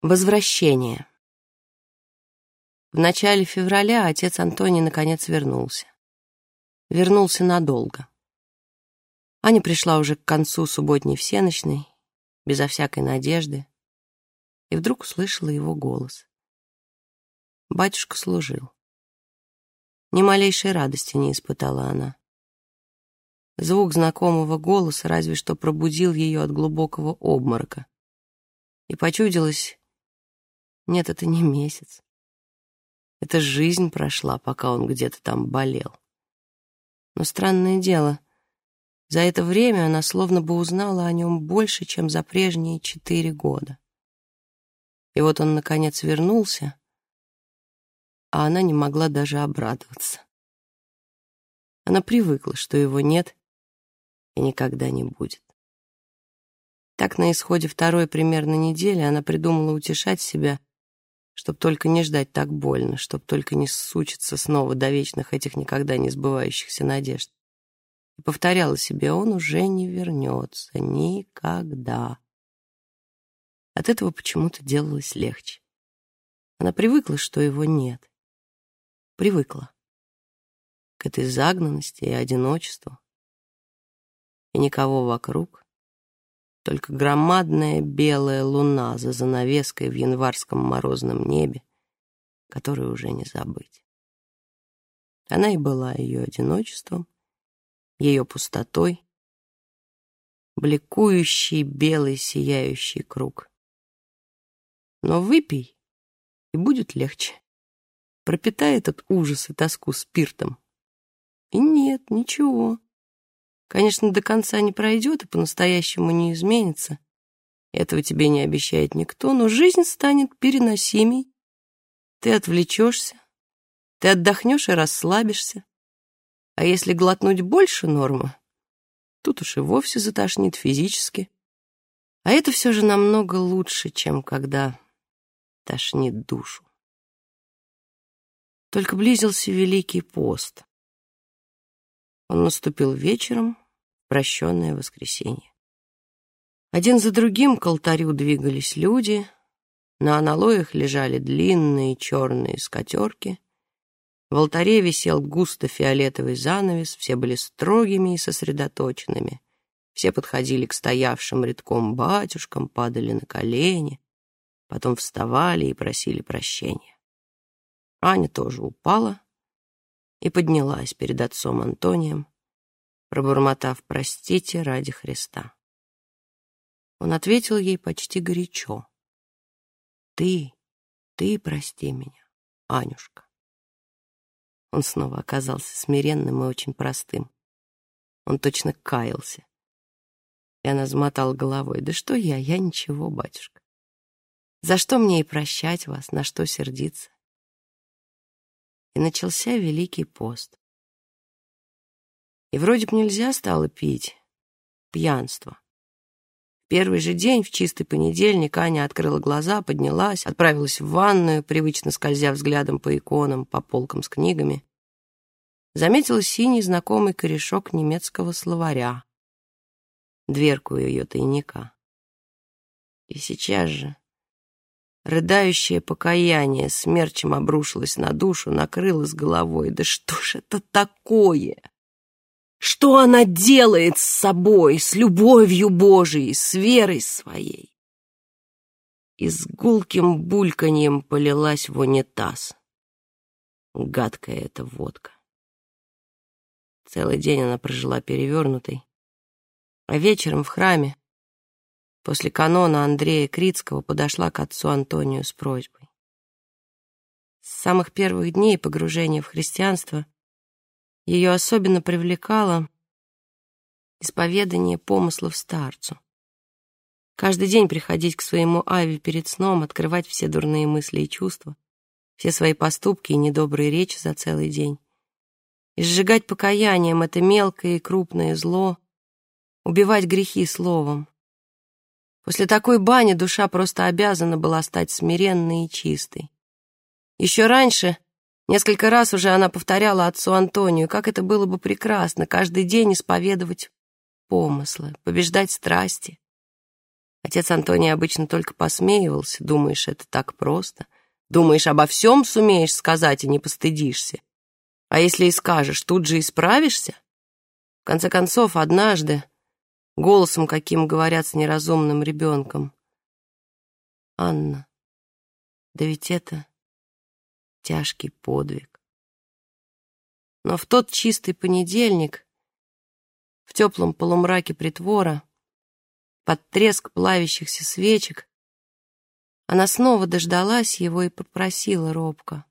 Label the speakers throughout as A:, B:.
A: Возвращение. В начале февраля отец Антоний наконец вернулся. Вернулся надолго. Аня пришла уже к концу субботней всеночной, безо всякой надежды, и вдруг услышала его голос. Батюшка служил. Ни малейшей радости не испытала она. Звук знакомого голоса разве что пробудил ее от глубокого обморока. И почудилось, нет, это не месяц. Это жизнь прошла, пока он где-то там болел. Но странное дело, за это время она словно бы узнала о нем больше, чем за прежние четыре года. И вот он, наконец, вернулся, а она не могла даже обрадоваться. Она привыкла, что его нет и никогда не будет. Так на исходе второй примерно недели она придумала утешать себя чтоб только не ждать так больно, чтоб только не сучиться снова до вечных этих никогда не сбывающихся надежд. И повторяла себе, он уже не вернется, никогда. От этого почему-то делалось легче. Она привыкла, что его нет. Привыкла к этой загнанности и одиночеству. И никого вокруг, только громадная белая луна за занавеской в январском морозном небе, которую уже не забыть. Она и была ее одиночеством, ее пустотой, бликующий белый сияющий круг. Но выпей, и будет легче. Пропитай этот ужас и тоску спиртом. И нет, ничего. Конечно, до конца не пройдет и по-настоящему не изменится. Этого тебе не обещает никто, но жизнь станет переносимей. Ты отвлечешься, ты отдохнешь и расслабишься. А если глотнуть больше нормы, тут уж и вовсе затошнит физически. А это все же намного лучше, чем когда тошнит душу. Только близился Великий пост. Он наступил вечером, прощенное воскресенье. Один за другим к алтарю двигались люди, на аналоях лежали длинные черные скатерки, в алтаре висел густо фиолетовый занавес, все были строгими и сосредоточенными. Все подходили к стоявшим редком батюшкам, падали на колени, потом вставали и просили прощения. Аня тоже упала, и поднялась перед отцом Антонием, пробормотав «Простите ради Христа». Он ответил ей почти горячо. «Ты, ты прости меня, Анюшка». Он снова оказался смиренным и очень простым. Он точно каялся. И она замотала головой. «Да что я? Я ничего, батюшка. За что мне и прощать вас, на что сердиться? и начался Великий пост. И вроде бы нельзя стало пить. Пьянство. Первый же день, в чистый понедельник, Аня открыла глаза, поднялась, отправилась в ванную, привычно скользя взглядом по иконам, по полкам с книгами. Заметила синий знакомый корешок немецкого словаря, дверку ее тайника. И сейчас же Рыдающее покаяние смерчем обрушилось на душу, накрыло с головой. Да что ж это такое? Что она делает с собой, с любовью Божией, с верой своей? И с гулким бульканьем полилась в унитаз. Гадкая эта водка. Целый день она прожила перевернутой. А вечером в храме после канона Андрея Крицкого подошла к отцу Антонию с просьбой. С самых первых дней погружения в христианство ее особенно привлекало исповедание помыслов старцу. Каждый день приходить к своему Аве перед сном, открывать все дурные мысли и чувства, все свои поступки и недобрые речи за целый день. И сжигать покаянием это мелкое и крупное зло, убивать грехи словом, После такой бани душа просто обязана была стать смиренной и чистой. Еще раньше, несколько раз уже она повторяла отцу Антонию, как это было бы прекрасно каждый день исповедовать помыслы, побеждать страсти. Отец Антоний обычно только посмеивался. Думаешь, это так просто? Думаешь, обо всем сумеешь сказать и не постыдишься? А если и скажешь, тут же исправишься? В конце концов, однажды, голосом, каким говорят с неразумным ребенком, «Анна, да ведь это тяжкий подвиг». Но в тот чистый понедельник, в теплом полумраке притвора, под треск плавящихся свечек, она снова дождалась его и попросила робко.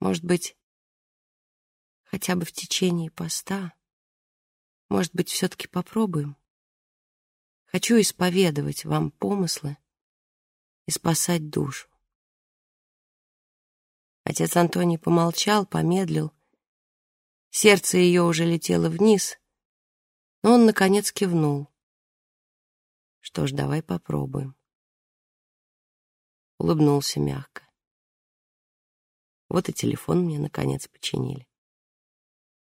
A: Может быть, хотя бы в течение поста. Может быть, все-таки попробуем? Хочу исповедовать вам помыслы и спасать душу. Отец Антоний помолчал, помедлил. Сердце ее уже летело вниз, но он, наконец, кивнул. Что ж, давай попробуем. Улыбнулся мягко. Вот и телефон мне, наконец, починили.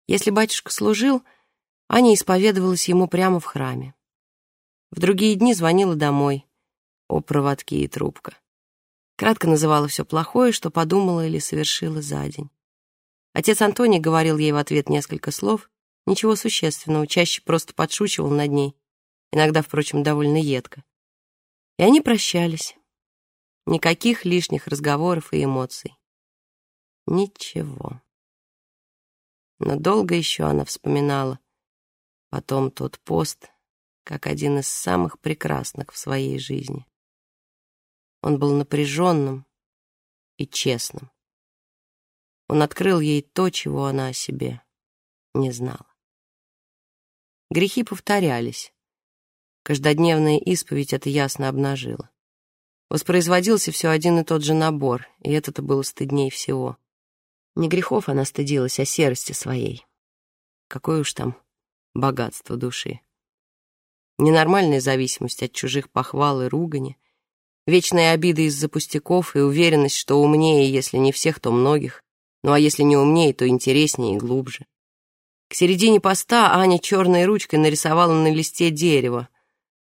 A: Если батюшка служил, Аня исповедовалась ему прямо в храме. В другие дни звонила домой. О, проводки и трубка. Кратко называла все плохое, что подумала или совершила за день. Отец Антоний говорил ей в ответ несколько слов, ничего существенного, чаще просто подшучивал над ней, иногда, впрочем, довольно едко. И они прощались. Никаких лишних разговоров и эмоций. Ничего. Но долго еще она вспоминала потом тот пост как один из самых прекрасных в своей жизни. Он был напряженным и честным. Он открыл ей то, чего она о себе не знала. Грехи повторялись. Каждодневная исповедь это ясно обнажила. Воспроизводился все один и тот же набор, и это-то было стыдней всего. Не грехов она стыдилась, а серости своей. Какое уж там богатство души. Ненормальная зависимость от чужих похвал и ругани, вечные обиды из-за пустяков и уверенность, что умнее, если не всех, то многих, ну а если не умнее, то интереснее и глубже. К середине поста Аня черной ручкой нарисовала на листе дерево.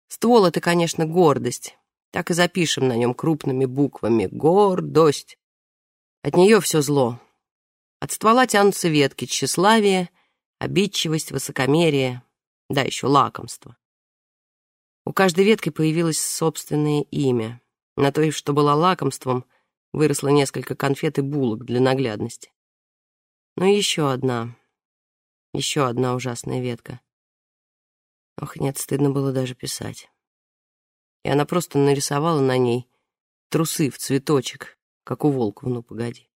A: Ствол — это, конечно, гордость. Так и запишем на нем крупными буквами «Гордость». От нее все зло. От ствола тянутся ветки тщеславие, обидчивость, высокомерие, да, еще лакомство. У каждой ветки появилось собственное имя. На той, что была лакомством, выросло несколько конфет и булок для наглядности. Но еще одна, еще одна ужасная ветка. Ох, нет, стыдно было даже писать. И она просто нарисовала на ней трусы в цветочек, как у волка, ну погоди.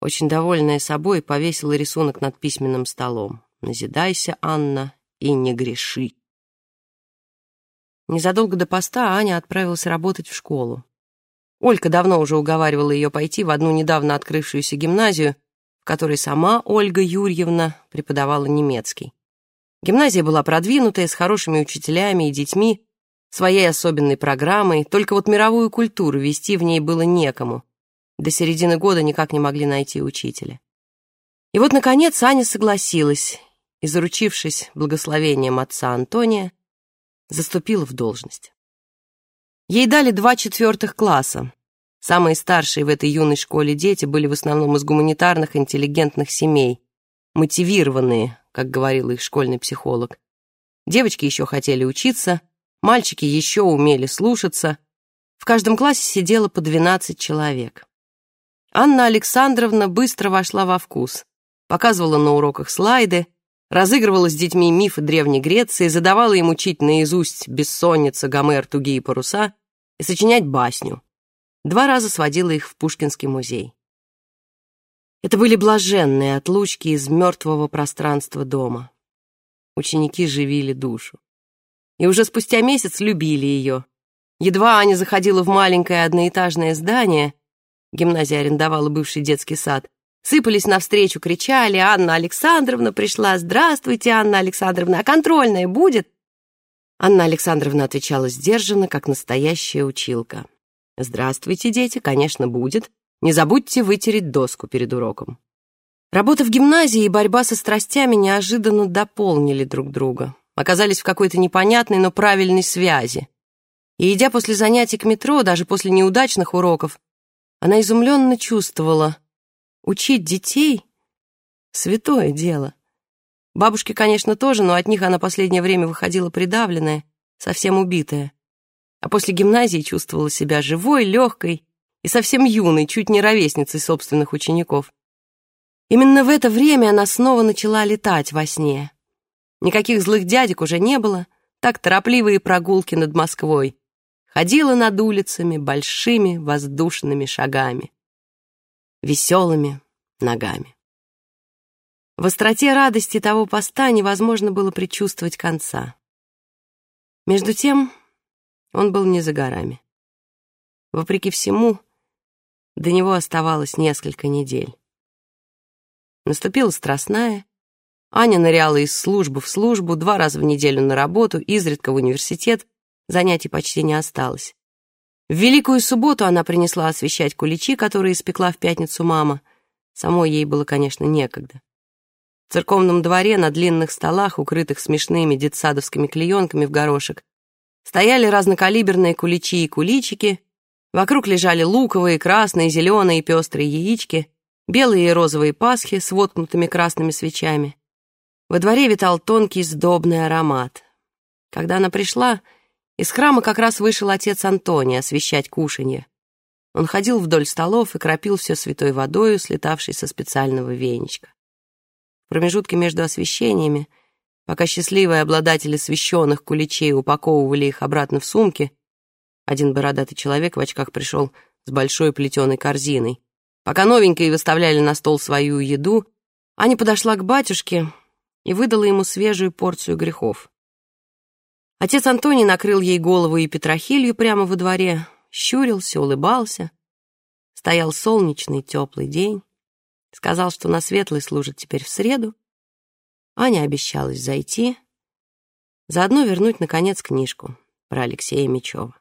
A: Очень довольная собой, повесила рисунок над письменным столом. «Назидайся, Анна, и не греши». Незадолго до поста Аня отправилась работать в школу. Олька давно уже уговаривала ее пойти в одну недавно открывшуюся гимназию, которой сама Ольга Юрьевна преподавала немецкий. Гимназия была продвинутая, с хорошими учителями и детьми, своей особенной программой, только вот мировую культуру вести в ней было некому. До середины года никак не могли найти учителя. И вот, наконец, Аня согласилась и, заручившись благословением отца Антония, заступила в должность. Ей дали два четвертых класса, Самые старшие в этой юной школе дети были в основном из гуманитарных, интеллигентных семей, мотивированные, как говорил их школьный психолог. Девочки еще хотели учиться, мальчики еще умели слушаться. В каждом классе сидело по 12 человек. Анна Александровна быстро вошла во вкус, показывала на уроках слайды, разыгрывала с детьми мифы Древней Греции, задавала им учить наизусть «Бессонница», «Гомер», «Тугие паруса» и сочинять басню. Два раза сводила их в Пушкинский музей. Это были блаженные отлучки из мертвого пространства дома. Ученики живили душу. И уже спустя месяц любили ее. Едва Аня заходила в маленькое одноэтажное здание, гимназия арендовала бывший детский сад, сыпались навстречу, кричали «Анна Александровна пришла! Здравствуйте, Анна Александровна! А контрольная будет?» Анна Александровна отвечала сдержанно, как настоящая училка. «Здравствуйте, дети, конечно, будет. Не забудьте вытереть доску перед уроком». Работа в гимназии и борьба со страстями неожиданно дополнили друг друга, оказались в какой-то непонятной, но правильной связи. И, идя после занятий к метро, даже после неудачных уроков, она изумленно чувствовала, учить детей — святое дело. Бабушки, конечно, тоже, но от них она последнее время выходила придавленная, совсем убитая. А после гимназии чувствовала себя живой, легкой и совсем юной, чуть не ровесницей собственных учеников. Именно в это время она снова начала летать во сне. Никаких злых дядек уже не было, так торопливые прогулки над Москвой. Ходила над улицами большими воздушными шагами, веселыми ногами. В остроте радости того поста невозможно было предчувствовать конца. Между тем он был не за горами. Вопреки всему, до него оставалось несколько недель. Наступила страстная. Аня ныряла из службы в службу, два раза в неделю на работу, изредка в университет, занятий почти не осталось. В Великую Субботу она принесла освещать куличи, которые испекла в пятницу мама. Самой ей было, конечно, некогда. В церковном дворе на длинных столах, укрытых смешными детсадовскими клеенками в горошек, стояли разнокалиберные куличи и куличики, вокруг лежали луковые, красные, зеленые и пестрые яички, белые и розовые пасхи с воткнутыми красными свечами. Во дворе витал тонкий сдобный аромат. Когда она пришла, из храма как раз вышел отец Антоний освещать кушанье. Он ходил вдоль столов и кропил все святой водою, слетавшей со специального веничка. В промежутке между освещениями Пока счастливые обладатели священных куличей упаковывали их обратно в сумки, один бородатый человек в очках пришел с большой плетеной корзиной. Пока новенькие выставляли на стол свою еду, Аня подошла к батюшке и выдала ему свежую порцию грехов. Отец Антоний накрыл ей голову и петрохилью прямо во дворе, щурился, улыбался. Стоял солнечный теплый день. Сказал, что на светлый служит теперь в среду, Аня обещалась зайти, заодно вернуть, наконец, книжку про Алексея Мечева.